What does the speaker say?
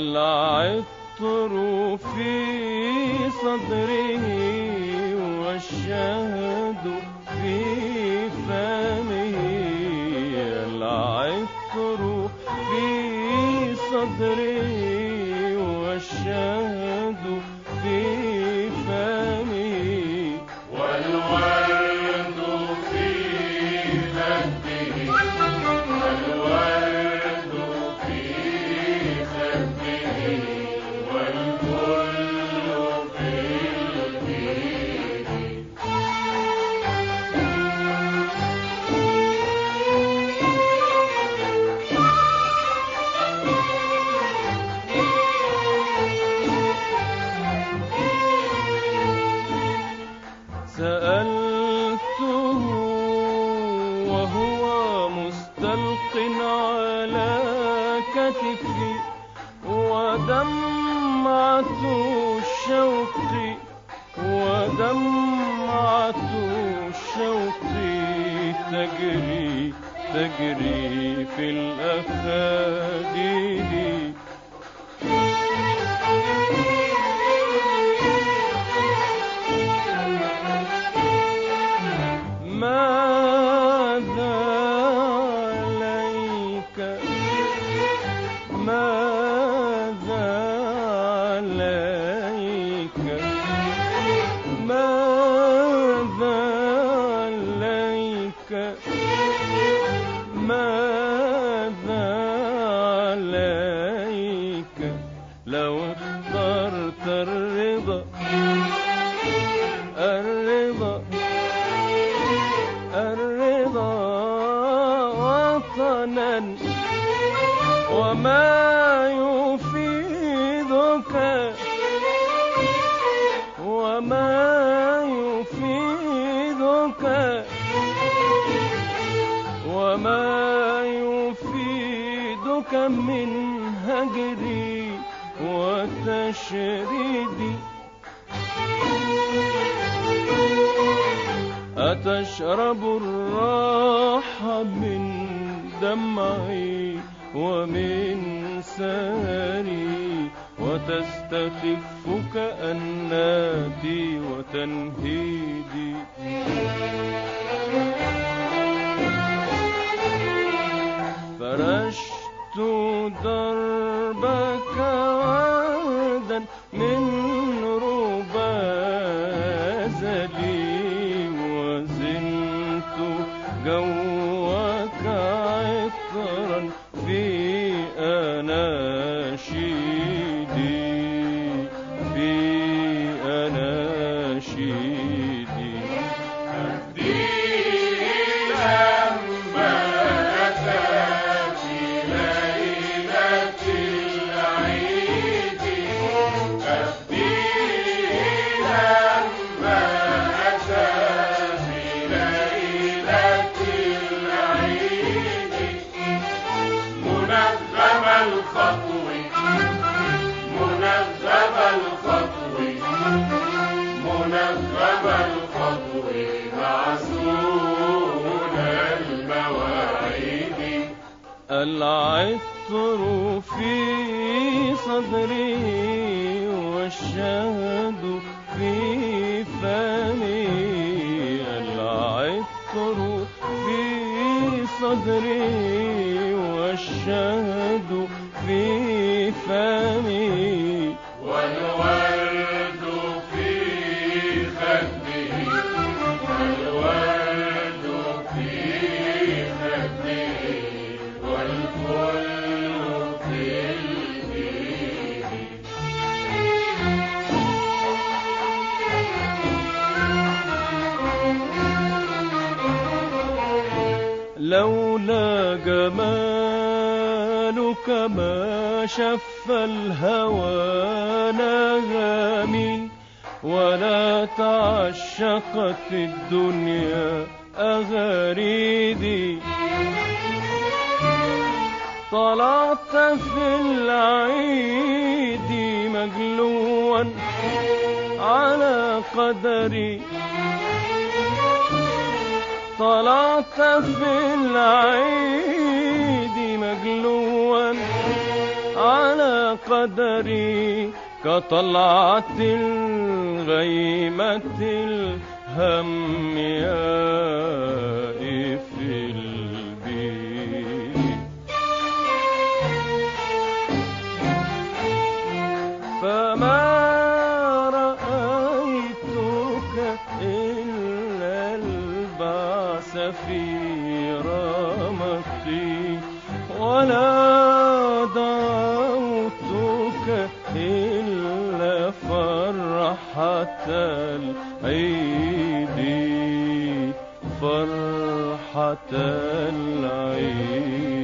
العطر في صدره والشهد في فمه. العطر في صدره كتفي ودمعة الشوق ودمعة الشوق تجري تجري في الأخاديد من هجري وتشريدي. أتشرب الراحة من دمعي ومن ساري وتستخف كأناتي وتنهيدي. دربك وردا من العطر في صدري والشهد في فمي العطر في صدري والشهد في جمالك ما شف الهوى نغامي ولا تعشقت الدنيا أغاريدي طلعت في العيد مجلوا على قدري. طلعت في العيد قدري كطلعة الغيمة الهم يائف البيت فما رأيتك إلا البعث في رمقي ولا فرحة العيد فرحة العيد.